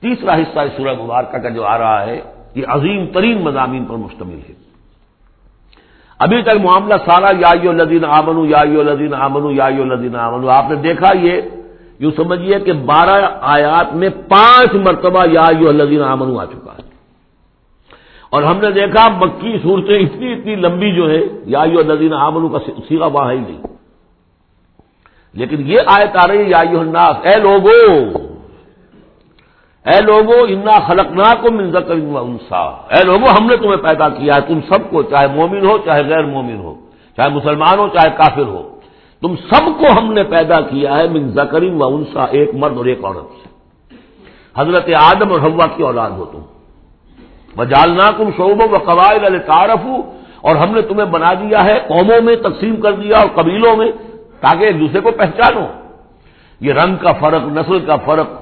تیسرا حصہ اس سورہ مبارکہ کا جو آ رہا ہے، یہ عظیم ترین مضامین پر مشتمل ہے۔ ابھی تک معاملہ سارا یا لدین آمن یا لدین آمن یا لدین آمن آپ نے دیکھا یہ، یوں سمجھیے کہ بارہ آیات میں پانچ مرتبہ یا لدین آمن آ چکا ہے۔ اور ہم نے دیکھا مکی صورتیں اتنی اتنی لمبی جو ہے، یا لدین آمن کا سیگا وہاں ہی نہیں۔ لیکن یہ آیت آ رہی ہے، یا الناس، اے لوگوں اے لوگو، انا خلقنا کو منظر انسا اے لوگو، ہم نے تمہیں پیدا کیا ہے، تم سب کو، چاہے مومن ہو، چاہے غیر مومن ہو، چاہے مسلمان ہو، چاہے کافر ہو۔ تم سب کو ہم نے پیدا کیا ہے من کریم و انسا ایک مرد اور ایک عورت۔ سے حضرت آدم اور ہوا کی اولاد ہو تم۔ وہ جالنا کم شعبوں و قواعد تعارف اور ہم نے تمہیں بنا دیا ہے، قوموں میں تقسیم کر دیا اور قبیلوں میں، تاکہ ایک دوسرے کو پہچانو۔ یہ رنگ کا فرق، نسل کا فرق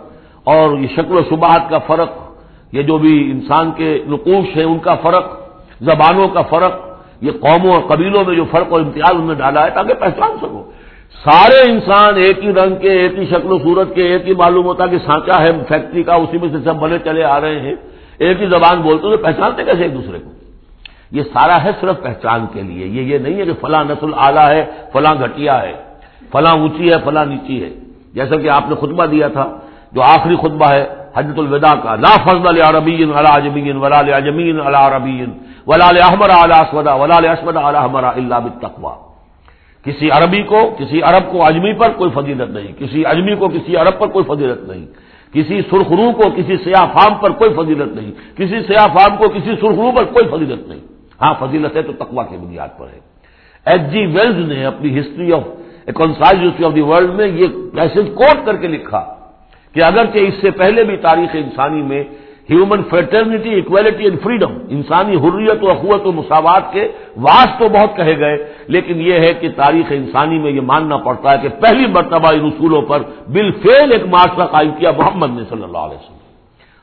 اور یہ شکل و شبہات کا فرق، یہ جو بھی انسان کے نقوش ہیں ان کا فرق، زبانوں کا فرق، یہ قوموں اور قبیلوں میں جو فرق اور امتیاز انہوں نے ڈالا ہے تاکہ پہچان سکو۔ سارے انسان ایک ہی رنگ کے، ایک ہی شکل و صورت کے، ایک ہی معلوم ہوتا کہ سانچا ہے فیکٹری کا، اسی میں سے سب بنے چلے آ رہے ہیں۔ ایک ہی زبان بولتے تو پہچانتے کیسے ایک دوسرے کو؟ یہ سارا ہے صرف پہچان کے لیے۔ یہ یہ نہیں ہے کہ فلاں نسل اعلیٰ ہے، فلاں گھٹیا ہے، فلاں اونچی ہے، فلاں نیچی ہے۔ جیسا کہ آپ نے خطبہ دیا تھا جو آخری خطبہ ہے حجت الوداع کا، لا فضل عربی عجمین ولال اجمین عربین ولال احمر اسودا ولال اسمد احمرا اللہ بتقوا کسی عربی کو، کسی عرب کو اجمی پر کوئی فضیلت نہیں، کسی اجمی کو، کسی عرب پر کوئی فضیلت نہیں، کسی سرخرو کو، کسی سیاہ فام پر کوئی فضیلت نہیں، کسی سیاہ فام کو، کسی سرخرو پر کوئی فضیلت نہیں۔ ہاں فضیلت ہے تو تقوا کی بنیاد پر ہے۔ ایچ جی ویلز نے اپنی history of concise history of the world میں یہ میسج کوٹ کر کے لکھا۔ کہ اگرچہ اس سے پہلے بھی تاریخ انسانی میں human fraternity equality and freedom انسانی حریت و اخوت و مساوات کے واس تو بہت کہے گئے، لیکن یہ ہے کہ تاریخ انسانی میں یہ ماننا پڑتا ہے کہ پہلی مرتبہ ان اصولوں پر بل فیل ایک معاشرہ قائم کیا محمد نے صلی اللہ علیہ وسلم۔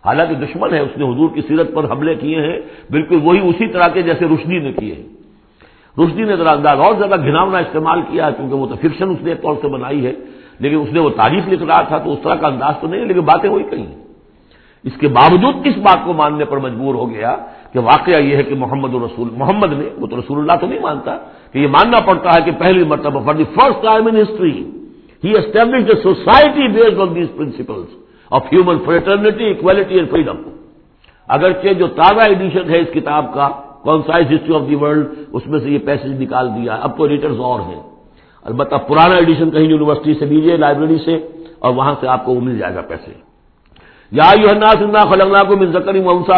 حالانکہ دشمن ہے، اس نے حضور کی سیرت پر حملے کیے ہیں، بالکل وہی اسی طرح کے جیسے روشنی نے کیے ہیں۔ روشنی نے ذرا انداز اور زیادہ گھناؤنا استعمال کیا کیونکہ وہ تو فکشن اس نے ایک طور سے بنائی ہے۔ لیکن اس نے وہ تعریف لکھ رہا تھا تو اس طرح کا انداز تو نہیں لیکن باتیں وہی کہیں۔ اس کے باوجود کس بات کو ماننے پر مجبور ہو گیا کہ واقعہ یہ ہے کہ محمد رسول محمد نے، وہ تو رسول اللہ تو نہیں مانتا، کہ یہ ماننا پڑتا ہے کہ پہلی مرتبہ for the first time in history he establish a society based on these principles of human fraternity equality and freedom اگرچہ جو تازہ ایڈیشن ہے اس کتاب کا concise history of the world اس میں سے یہ پیسج نکال دیا، اب تو ایڈیٹرز اور ہیں۔ البتہ پرانا ایڈیشن کہیں یونیورسٹی سے لیجیے لائبریری سے، اور وہاں سے آپ کو وہ مل جائے گا پیسے۔ یا سننا خلنگنا کو من ذکر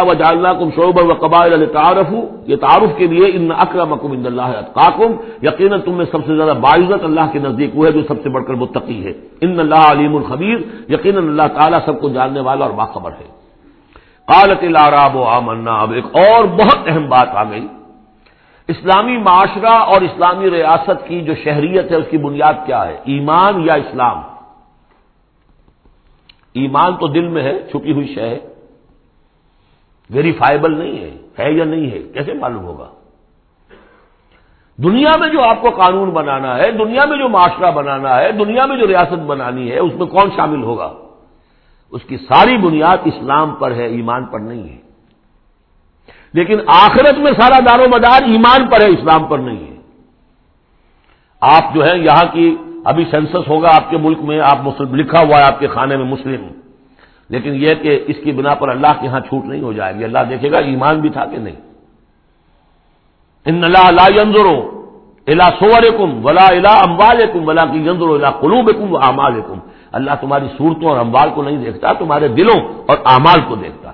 و جالنا کم شعبہ و قبائل تعارف یہ تعارف کے لیے ان اکرم ان اللہ کاکم یقیناً تم میں سب سے زیادہ باعزت اللہ کے نزدیک وہ ہے جو سب سے بڑھ کر متقی ہے۔ ان اللہ علیم الخبیر۔ یقیناً اللہ تعالیٰ سب کو جاننے والا اور باخبر ہے۔ قالت العراب و آمنا۔ اب ایک اور بہت اہم بات آ گئی۔ اسلامی معاشرہ اور اسلامی ریاست کی جو شہریت ہے، اس کی بنیاد کیا ہے؟ ایمان یا اسلام؟ ایمان تو دل میں ہے، چھپی ہوئی شہ ہے۔ ویریفائبل نہیں ہے ہے یا نہیں ہے؟ کیسے معلوم ہوگا؟ دنیا میں جو آپ کو قانون بنانا ہے، دنیا میں جو معاشرہ بنانا ہے، دنیا میں جو ریاست بنانی ہے، اس میں کون شامل ہوگا؟ اس کی ساری بنیاد اسلام پر ہے، ایمان پر نہیں ہے۔ لیکن آخرت میں سارا دار و مدار ایمان پر ہے، اسلام پر نہیں ہے۔ آپ جو ہے یہاں کی ابھی سینسس ہوگا آپ کے ملک میں، آپ مسلم، لکھا ہوا ہے آپ کے خانے میں مسلم۔ لیکن یہ کہ اس کی بنا پر اللہ کے یہاں چھوٹ نہیں ہو جائے گی، اللہ دیکھے گا ایمان بھی تھا کہ نہیں۔ ان اللہ اللہ ینظرو الا سور ولا الا اموال ولا کی ینظرو الا و امال اللہ تمہاری صورتوں اور اموال کو نہیں دیکھتا، تمہارے دلوں اور اعمال کو دیکھتا۔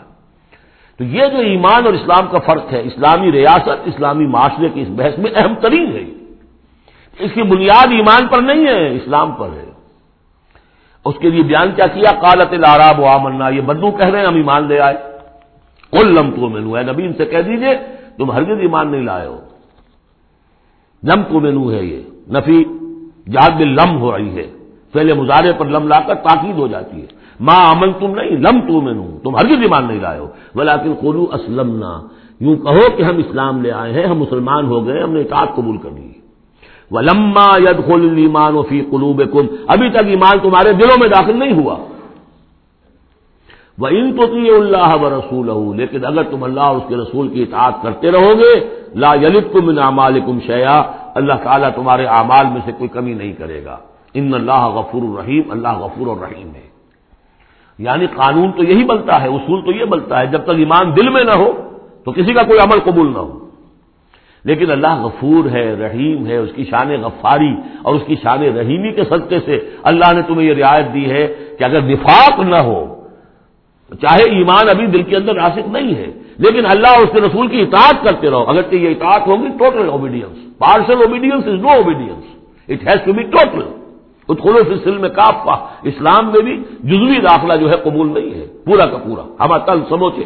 تو یہ جو ایمان اور اسلام کا فرق ہے، اسلامی ریاست، اسلامی معاشرے کی اس بحث میں اہم ترین ہے۔ اس کی بنیاد ایمان پر نہیں ہے، اسلام پر ہے۔ اس کے لیے بیان کیا کیا؟ کالت العراب و آمنا، یہ بدو کہہ رہے ہیں، ہم ایمان لے آئے۔ کل لم تو مینو ہے نبی، ان سے کہہ دیجیے، تم ہرگز ایمان نہیں لائے ہو۔ لم تو مینو ہے یہ، نفی جاد میں لم ہو رہی ہے۔ پہلے مظاہرے پر لم لا کر تاکید ہو جاتی ہے۔ ماں امن تم نہیں، لم تو میں تم ہر ایمان نہیں لائے ہو۔ بلا قلو اسلم یوں کہو کہ ہم اسلام لے آئے ہیں، ہم مسلمان ہو گئے، ہم نے اطاعت قبول کر لی۔ وہ لما ید خل ایمان فی قلوب ابھی تک ایمان تمہارے دلوں میں داخل نہیں ہوا۔ وہ ان تو اللہ و رسول لیکن اگر تم اللہ اس کے رسول کی اطاعت کرتے رہو گے، لا یلت کم ان اعمال کم شیا اللہ تعالیٰ تمہارے اعمال میں سے کوئی کمی نہیں کرے گا۔ ان اللہ غفور الرحیم اللہ غفور الرحیم ہے۔ یعنی قانون تو یہی بنتا ہے، اصول تو یہ بنتا ہے، جب تک ایمان دل میں نہ ہو تو کسی کا کوئی عمل قبول نہ ہو۔ لیکن اللہ غفور ہے، رحیم ہے، اس کی شان غفاری اور اس کی شان رحیمی کے صدقے سے اللہ نے تمہیں یہ رعایت دی ہے کہ اگر نفاق نہ ہو، چاہے ایمان ابھی دل کے اندر راسک نہیں ہے، لیکن اللہ اور اس کے رسول کی اطاعت کرتے رہو۔ اگر کہ یہ اطاعت ہوگی total obedience partial obedience is no obedience it has to be total اتخلو میں کافا اسلام میں بھی جزوی داخلہ جو ہے قبول نہیں ہے، پورا کا پورا، ہم تل سموچے۔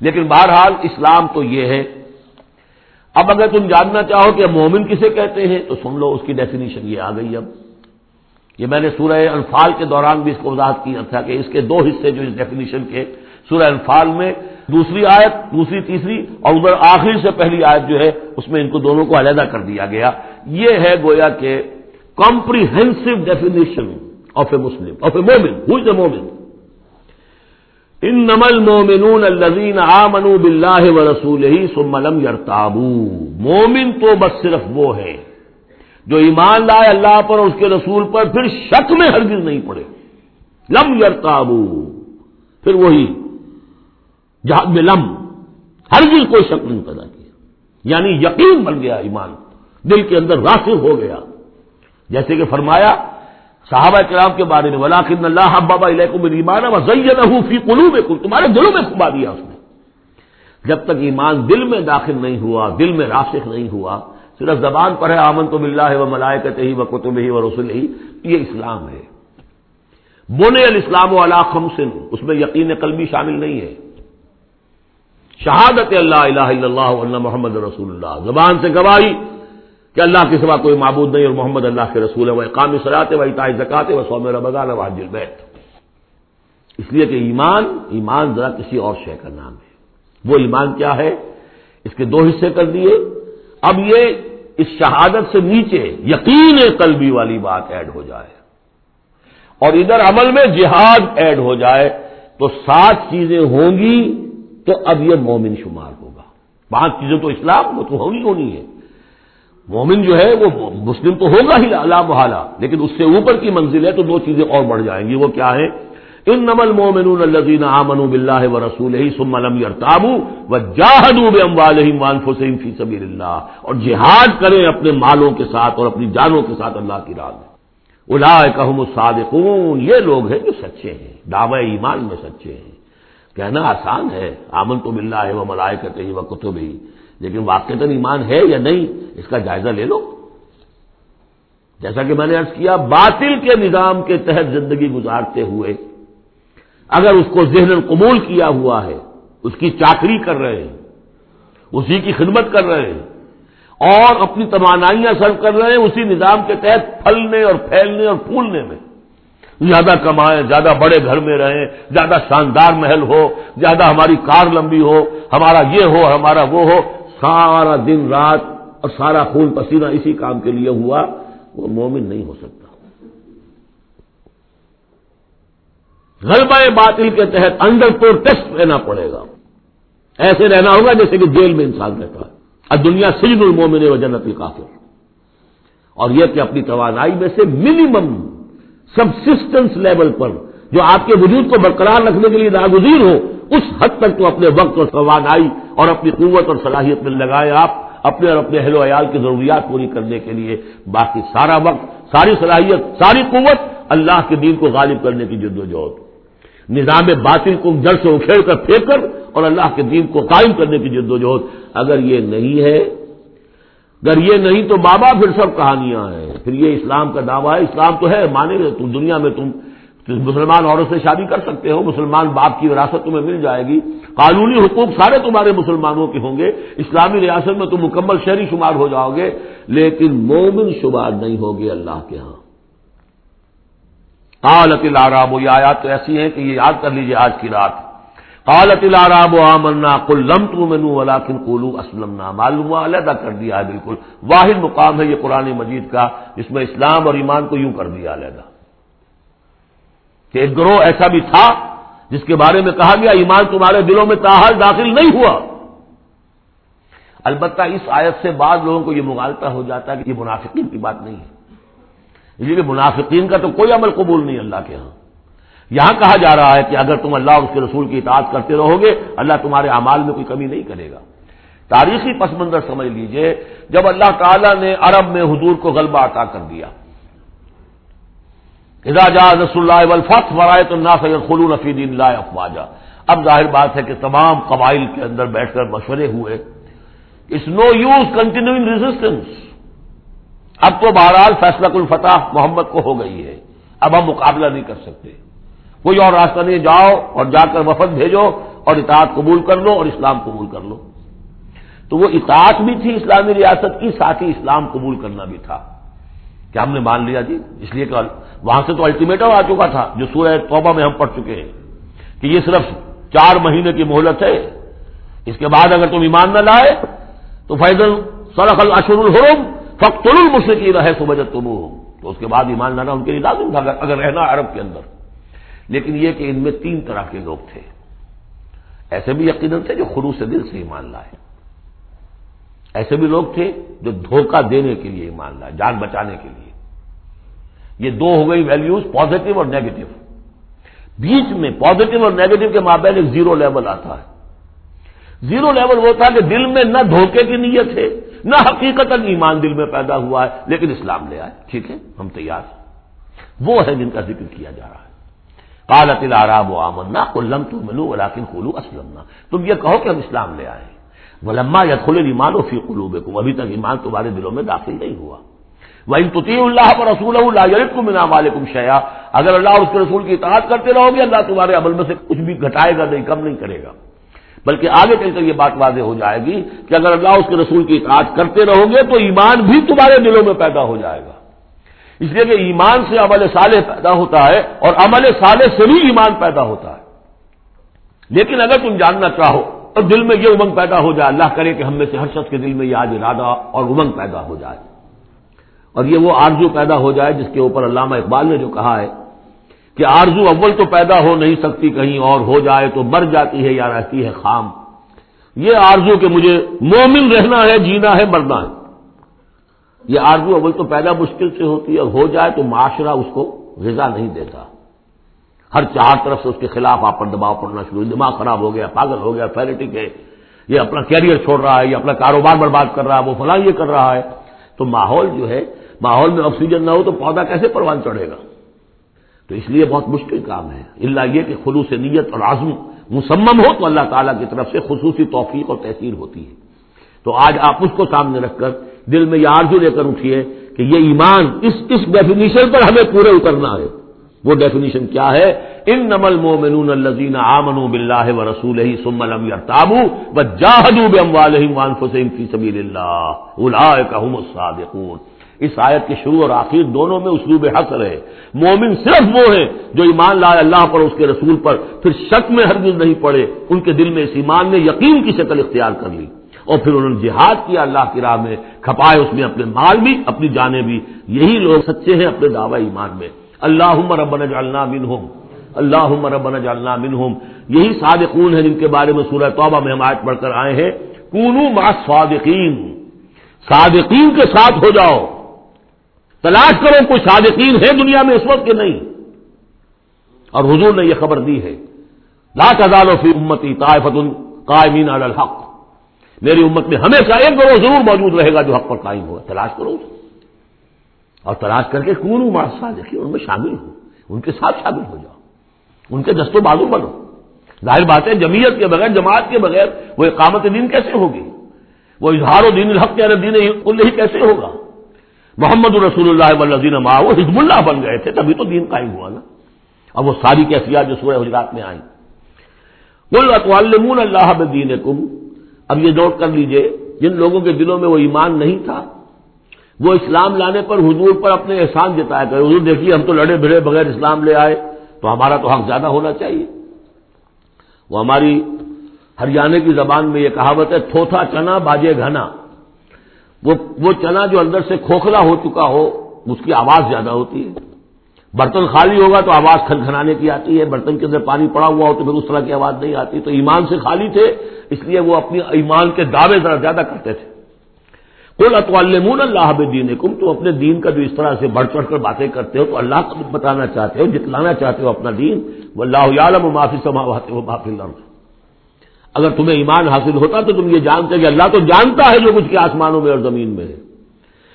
لیکن بہرحال اسلام تو یہ ہے۔ اب اگر تم جاننا چاہو کہ مومن کسے کہتے ہیں، تو سن لو اس کی ڈیفینیشن یہ آ گئی اب۔ یہ میں نے سورہ انفال کے دوران بھی اس کو وضاحت کیا تھا کہ اس کے دو حصے جو اس ڈیفینیشن کے، سورہ انفال میں دوسری آیت، دوسری، تیسری اور ادھر آخری سے پہلی آیت جو ہے، اس میں ان کو دونوں کو علیحدہ کر دیا گیا۔ یہ ہے گویا کہ comprehensive definition of a Muslim of a مومن ہو از اے مومن ان نمل مومنون الزین آ منو بلّہ و رسول ہی سملم یرتابو مومن تو بس صرف وہ ہے جو ایمان لائے اللہ پر اور اس کے رسول پر، پھر شک میں ہرگز نہیں پڑے. لم یرتابو پھر وہی جہاں میں لم، ہرگز کوئی شک نہیں پیدا کیا. یعنی یقین بن گیا ایمان، دل کے اندر راسخ ہو گیا. جیسے کہ فرمایا صحابہ کرام کے بارے میں ولاکن اللہ بابا ایمان فی کلو میں تمہارے دلوں میں کھبا دیا اس نے۔ جب تک ایمان دل میں داخل نہیں ہوا، دل میں راسخ نہیں ہوا، صرف زبان پر ہے آمن تو بلّہ ہے وہ ملائکت ہی و کتب ہی و رسول ہی یہ اسلام ہے۔ بونے الاسلام و اللہ خمسن اس میں یقین قلبی شامل نہیں ہے۔ شہادت اللہ الہ الا اللہ اللہ محمد رسول اللہ۔ زبان سے گواہی کہ اللہ کے سوا کوئی معبود نہیں اور محمد اللہ کے رسول ہے، وہ قام سراتے وہ اطاع زکاتے وہ سوم رمضان واج البیت اس لیے کہ ایمان ایمان ذرا کسی اور شے کا نام ہے۔ وہ ایمان کیا ہے؟ اس کے دو حصے کر دیے۔ اب یہ اس شہادت سے نیچے یقین قلبی والی بات ایڈ ہو جائے۔ اور ادھر عمل میں جہاد ایڈ ہو جائے تو سات چیزیں ہوں گی تو اب یہ مومن شمار ہوگا۔ پانچ چیزیں تو اسلام وہ تو ہونی ہونی ہے۔ مومن جو ہے وہ مسلم تو ہوگا ہی اللہ محالہ، لیکن اس سے اوپر کی منزل ہے تو دو چیزیں اور بڑھ جائیں گی، وہ کیا ہے ان نمل مومن الزین آمن بلّہ و رسول ہی سملم و جاہدوب فی سبیر اللہ اور جہاد کریں اپنے مالوں کے ساتھ اور اپنی جانوں کے ساتھ اللہ کی راہ میں۔ الا کہم الصادقون، یہ لوگ ہیں جو سچے ہیں، دعوی ایمان میں سچے ہیں۔ کہنا آسان ہے آمن تو بلّہ ہے وہ ملائے کرتے ہی وہ کتب ہی لیکن واقع ایمان ہے یا نہیں، اس کا جائزہ لے لو۔ جیسا کہ میں نے ارض کیا، باطل کے نظام کے تحت زندگی گزارتے ہوئے، اگر اس کو ذہن قبول کیا ہوا ہے، اس کی چاکری کر رہے ہیں، اسی کی خدمت کر رہے ہیں، اور اپنی توانائیاں سرو کر رہے ہیں، اسی نظام کے تحت پھلنے اور پھیلنے اور پھولنے میں، زیادہ کمائیں، زیادہ بڑے گھر میں رہیں، زیادہ شاندار محل ہو، زیادہ ہماری کار لمبی ہو، ہمارا یہ ہو، ہمارا وہ ہو سارا دن رات اور سارا خون پسینہ اسی کام کے لیے ہوا، وہ مومن نہیں ہو سکتا۔ غلبہ باطل کے تحت انڈر پروٹیسٹ رہنا پڑے گا۔ ایسے رہنا ہوگا جیسے کہ جیل میں انسان رہتا ہے۔ اب دنیا سجن المومن و جنت کافر اور یہ کہ اپنی توانائی میں سے منیمم سبسسٹنس لیول پر جو آپ کے وجود کو برقرار رکھنے کے لیے ناگزیر ہو، اس حد تک تو اپنے وقت اور توانائی اور اپنی قوت اور صلاحیت میں لگائے آپ اپنے اور اپنے اہل و عیال کی ضروریات پوری کرنے کے لیے باقی سارا وقت، ساری صلاحیت، ساری قوت اللہ کے دین کو غالب کرنے کی جد و جہد۔ نظام باطل کو جڑ سے اکھیڑ کر پھینک کر اور اللہ کے دین کو قائم کرنے کی جد و جہد۔ اگر یہ نہیں ہے، اگر یہ نہیں تو بابا پھر سب کہانیاں ہیں۔ پھر یہ اسلام کا دعویٰ ہے، اسلام تو ہے، مانے تم دنیا میں تم مسلمان عورت سے شادی کر سکتے ہو، مسلمان باپ کی وراثت تمہیں مل جائے گی۔ قانونی حقوق سارے تمہارے مسلمانوں کے ہوں گے، اسلامی ریاست میں تم مکمل شہری شمار ہو جاؤ گے، لیکن مومن شمار نہیں ہوگے اللہ کے ہاں۔ قالت العراب یہ آیات تو ایسی ہیں کہ یہ یاد کر لیجیے آج کی رات۔ قالت العراب آمنا کل لم تم ولاکن کولو اسلم معلوم علیحدہ کر دیا ہے بالکل۔ واحد مقام ہے یہ قرآن مجید کا، جس میں اسلام اور ایمان کو یوں کر دیا علیحدہ۔ کہ ایک گروہ ایسا بھی تھا جس کے بارے میں کہا گیا، ایمان تمہارے دلوں میں تاحال داخل نہیں ہوا۔ البتہ اس آیت سے بعض لوگوں کو یہ مغالتا ہو جاتا ہے کہ یہ منافقین کی بات نہیں ہے۔ اس لیے منافقین کا تو کوئی عمل قبول نہیں اللہ کے ہاں۔ یہاں کہا جا رہا ہے کہ اگر تم اللہ اور اس کے رسول کی اطاعت کرتے رہو گے، اللہ تمہارے اعمال میں کوئی کمی نہیں کرے گا۔ تاریخی پس منظر سمجھ لیجیے، جب اللہ تعالیٰ نے عرب میں حضور کو غلبہ عطا کر دیا رسول اللہ ولفت ورائے تو نہ سید خلو نفید اللہ افواجہ اب ظاہر بات ہے کہ تمام قبائل کے اندر بیٹھ کر مشورے ہوئے۔ It's no use continuing resistance اب تو بہرحال فیصلہ الفتح محمد کو ہو گئی ہے۔ اب ہم مقابلہ نہیں کر سکتے۔ کوئی اور راستہ نہیں، جاؤ اور جا کر وفد بھیجو اور اطاعت قبول کر لو اور اسلام قبول کر لو۔ تو وہ اطاعت بھی تھی اسلامی ریاست کی، ساتھ ہی اسلام قبول کرنا بھی تھا۔ کیا ہم نے مان لیا جی اس لیے کہ وہاں سے تو الٹیمیٹم آ چکا تھا، جو سورہ توبہ میں ہم پڑھ چکے ہیں، کہ یہ صرف چار مہینے کی مہلت ہے۔ اس کے بعد اگر تم ایمان نہ لائے، تو فیضل سرخ الشر الحرم فخت المشرقی رہے سبجت تم تو اس کے بعد ایمان لانا ان کے لیے لازم تھا، اگر رہنا عرب کے اندر۔ لیکن یہ کہ ان میں تین طرح کے لوگ تھے۔ ایسے بھی یقیناً تھے جو خروش سے دل سے ایمان لائے۔ ایسے بھی لوگ تھے جو دھوکہ دینے کے لیے ایمان لائے، جان بچانے کے لیے۔ یہ دو ہو گئی ویلیوز پازیٹو اور نیگیٹو بیچ میں پازیٹو اور نیگیٹو کے مابین ایک زیرو لیول آتا ہے۔ زیرو لیول وہ تھا کہ دل میں نہ دھوکے کی نیت ہے، نہ حقیقت ایمان دل میں پیدا ہوا ہے، لیکن اسلام لے آئے۔ ٹھیک ہے، ہم تیار ہیں۔ وہ ہے جن کا ذکر کیا جا رہا ہے۔ کالت العراب و آمنا کلم تو ملو ولاکن اسلم تم یہ کہو کہ ہم اسلام لے آئے ولما یا کھلے ایمان و فی قلوب کو ابھی تک ایمان تمہارے دلوں میں داخل نہیں ہوا۔ وہ تو اللہ پر رسول اللہ کو منا والم شیا اگر اللہ اس کے رسول کی اطاعت کرتے رہو گے، اللہ تمہارے عمل میں سے کچھ بھی گھٹائے گا نہیں، کم نہیں کرے گا۔ بلکہ آگے چل کر یہ بات واضح ہو جائے گی کہ اگر اللہ اس کے رسول کی اطاعت کرتے رہو گے، تو ایمان بھی تمہارے دلوں میں پیدا ہو جائے گا۔ اس لیے کہ ایمان سے عمل صالح پیدا ہوتا ہے اور عمل صالح سے بھی ایمان پیدا ہوتا ہے۔ لیکن اگر تم جاننا چاہو تو دل میں یہ امنگ پیدا ہو جائے، اللہ کرے کہ ہم میں سے ہر شخص کے دل میں یہ آج ارادہ اور امنگ پیدا ہو جائے۔ اور یہ وہ آرزو پیدا ہو جائے جس کے اوپر علامہ اقبال نے جو کہا ہے کہ آرزو اول تو پیدا ہو نہیں سکتی، کہیں اور ہو جائے تو مر جاتی ہے یا رہتی ہے خام۔ یہ آرزو کہ مجھے مومن رہنا ہے، جینا ہے، مرنا ہے۔ یہ آرزو اول تو پیدا مشکل سے ہوتی ہے ہو جائے تو معاشرہ اس کو غذا نہیں دیتا۔ ہر چار طرف سے اس کے خلاف آپ پر دباؤ پڑنا شروع دماغ خراب ہو گیا، پاگل ہو گیا فیریٹک ہے۔ یہ اپنا کیریئر چھوڑ رہا ہے، یہ اپنا کاروبار برباد کر رہا ہے، وہ فلاں یہ کر رہا ہے۔ تو ماحول جو ہے، ماحول میں آکسیجن نہ ہو تو پودا کیسے پروان چڑھے گا؟ تو اس لیے بہت مشکل کام ہے۔ اللہ یہ کہ خلوص نیت اور عزم مسمم ہو تو اللہ تعالیٰ کی طرف سے خصوصی توفیق اور تحصیل ہوتی ہے۔ تو آج آپ اس کو سامنے رکھ کر دل میں یہ آرزو لے کر اٹھیے کہ یہ ایمان اس اس ڈیفینیشن پر ہمیں پورے اترنا ہے۔ وہ ڈیفینیشن کیا ہے؟ ان نمل مومن الزین آمن بلّہ و رسول ہی سم الم یا و جاہدو بم فی سبیل اللہ الصادقون۔ اس آیت کے شروع اور آخر دونوں میں اسلوب حق رہے۔ مومن صرف وہ ہیں جو ایمان لائے اللہ پر اس کے رسول پر، پھر شک میں ہرگز نہیں پڑے۔ ان کے دل میں اس ایمان نے یقین کی شکل اختیار کر لی۔ اور پھر انہوں نے جہاد کیا اللہ کی راہ میں، کھپائے اس میں اپنے مال بھی، اپنی جانیں بھی۔ یہی لوگ سچے ہیں اپنے دعوی ایمان میں۔ اللہ ربنا جالنا بن اللہ ربنا جالنا بن یہی صادقون ہیں جن کے بارے میں سورہ توبہ میں ہم آیت پڑھ کر آئے ہیں۔ کونو ما صادقین صادقین کے ساتھ ہو جاؤ۔ تلاش کرو کوئی صادقین ہے دنیا میں اس وقت کے نہیں۔ اور حضور نے یہ خبر دی ہے۔ لا تزال فی امتی طائفت قائمین علی الحق۔ میری امت میں ہمیشہ ایک گروہ ضرور موجود رہے گا جو حق پر قائم ہوگا تلاش کرو۔ اور تلاش کر کے کون ماسا دیکھیے ان میں شامل ہو۔ ان کے ساتھ شامل ہو جاؤ۔ ان کے دست و بازو بنو۔ ظاہر بات ہے، جمعیت کے بغیر، جماعت کے بغیر وہ اقامت دین کیسے ہوگی؟ وہ اظہار و دین الحق کے دین ہی کیسے ہوگا؟ محمد الرسول اللہ ولدین وہ حزب اللہ بن گئے تھے، تبھی تو دین قائم ہوا نا۔ اب وہ ساری کیفیات جو سورہ حجرات میں آئیں۔ اللہ دین کم اب یہ نوٹ کر لیجیے، جن لوگوں کے دلوں میں وہ ایمان نہیں تھا وہ اسلام لانے پر حضور پر اپنے احسان جتایا کرے، حضور دیکھیے ہم تو لڑے بھڑے بغیر اسلام لے آئے، تو ہمارا تو حق زیادہ ہونا چاہیے۔ وہ ہماری ہریانے کی زبان میں یہ کہاوت ہے، تھوتھا چنا باجے گھنا۔ وہ وہ چنا جو اندر سے کھوکھلا ہو چکا ہو، اس کی آواز زیادہ ہوتی ہے۔ برتن خالی ہوگا تو آواز کھنکھنانے کی آتی ہے، برتن کے اندر پانی پڑا ہوا ہو تو پھر اس طرح کی آواز نہیں آتی۔ تو ایمان سے خالی تھے، اس لیے وہ اپنی ایمان کے دعوے ذرا زیادہ کرتے تھے۔ کل اللہ دین کم تم اپنے دین کا جو اس طرح سے بڑھ چڑھ کر باتیں کرتے ہو، تو اللہ کو بتانا چاہتے ہو، جتلانا چاہتے ہو اپنا دین وہ اللہ عالم معافی سماواتے ہو معافی لڑ اگر تمہیں ایمان حاصل ہوتا تو تم یہ جانتے کہ اللہ تو جانتا ہے جو کچھ کے آسمانوں میں اور زمین میں ہے۔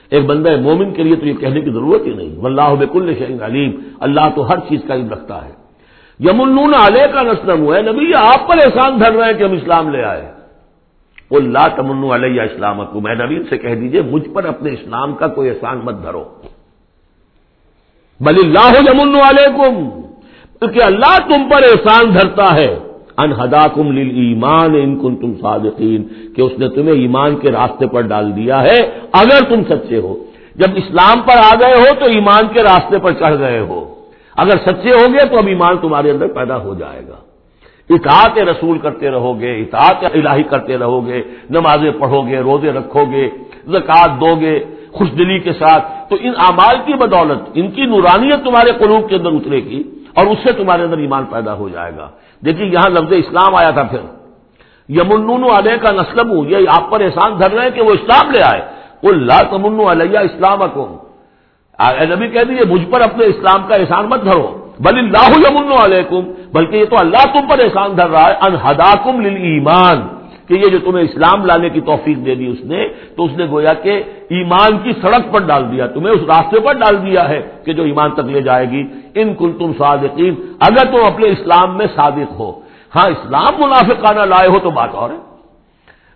ایک بندہ مومن کے لیے تو یہ کہنے کی ضرورت ہی نہیں۔ واللہ بکل شعین علیم۔ اللہ تو ہر چیز کا علم رکھتا ہے۔ یمن علیہ کا نسلم۔ ہے نبی، آپ پر احسان دھر رہے ہیں کہ ہم اسلام لے آئے۔ وہ اللہ تمن علیہ اسلام کو میں نبی سے کہہ دیجیے، مجھ پر اپنے اسلام کا کوئی احسان مت دھرو۔ بل اللہ یمن علیکم، کیونکہ اللہ تم پر احسان دھرتا ہے۔ انہدا کم ایمان ان کن تم صادقین، کہ اس نے تمہیں ایمان کے راستے پر ڈال دیا ہے، اگر تم سچے ہو۔ جب اسلام پر آ گئے ہو تو ایمان کے راستے پر چڑھ گئے ہو۔ اگر سچے ہو گے تو اب ایمان تمہارے اندر پیدا ہو جائے گا۔ اطاعت رسول کرتے رہو گے اطاعت الہی کرتے رہو گے نمازیں پڑھو گے روزے رکھو گے زکات دو گے خوش دلی کے ساتھ۔ تو ان اعمال کی بدولت، ان کی نورانیت تمہارے قلوب کے اندر اترے گی اور اس سے تمہارے اندر ایمان پیدا ہو جائے گا۔ دیکھیے یہاں لفظ اسلام آیا تھا پھر۔ یمن علیہ کا نسلم، یہ آپ پر احسان دھر رہے ہیں کہ وہ اسلام لے آئے۔ وہ لا تمن علیہ اسلام کو نبی کہہ دیجیے مجھ پر اپنے اسلام کا احسان مت دھرو۔ بل اللہ یمن علیکم، بلکہ یہ تو اللہ تم پر احسان دھر رہا ہے انہدا کم کہ یہ جو تمہیں اسلام لانے کی توفیق دے دی اس نے، تو اس نے گویا کہ ایمان کی سڑک پر ڈال دیا، تمہیں اس راستے پر ڈال دیا ہے کہ جو ایمان تک لے جائے گی۔ ان کل تم صادقین، اگر تم اپنے اسلام میں صادق ہو۔ ہاں اسلام منافقانہ لائے ہو تو بات اور ہے۔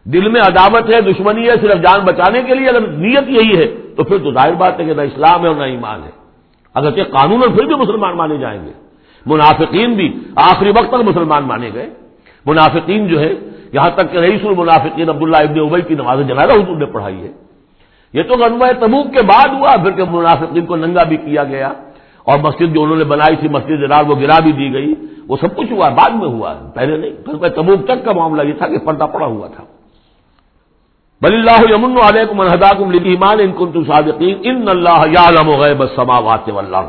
دل میں عداوت ہے، دشمنی ہے، صرف جان بچانے کے لیے، اگر نیت یہی ہے، تو پھر تو ظاہر بات ہے کہ نہ اسلام ہے اور نہ ایمان ہے۔ اگرچہ قانون اور پھر بھی مسلمان مانے جائیں گے۔ منافقین بھی آخری وقت تک مسلمان مانے گئے۔ منافقین جو ہے، یہاں تک کہ رئیس المنافقین عبداللہ ابن ابئی کی نماز جنازہ حضور نے پڑھائی ہے۔ یہ تو غنوہ تبوک کے بعد ہوا، پھر کہ منافقین کو ننگا بھی کیا گیا۔ اور مسجد جو انہوں نے بنائی تھی، مسجد جناب وہ گرا بھی دی گئی۔ وہ سب کچھ ہوا، بعد میں ہوا۔ پہلے نہیں غنوہ تبوک تک کا معاملہ یہ تھا کہ پردہ پڑا ہوا تھا۔ بل اللہ یمن علیکم انہداکم للایمان ان کنتم صادقین، ان اللہ یعلم غیب السماوات والارض۔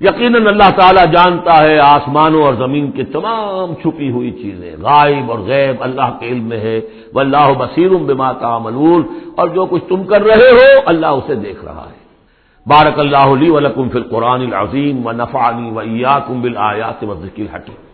یقیناً اللہ تعالیٰ جانتا ہے آسمانوں اور زمین کی تمام چھپی ہوئی چیزیں، غائب اور غیب اللہ کے علم میں ہے۔ وہ اللہ بصیر بما تعملون۔ اور جو کچھ تم کر رہے ہو، اللہ اسے دیکھ رہا ہے۔ بارک اللہ علی ولکم فی القرآن العظیم و نفعنی و ایاکم بالآیات و ذکر حکیم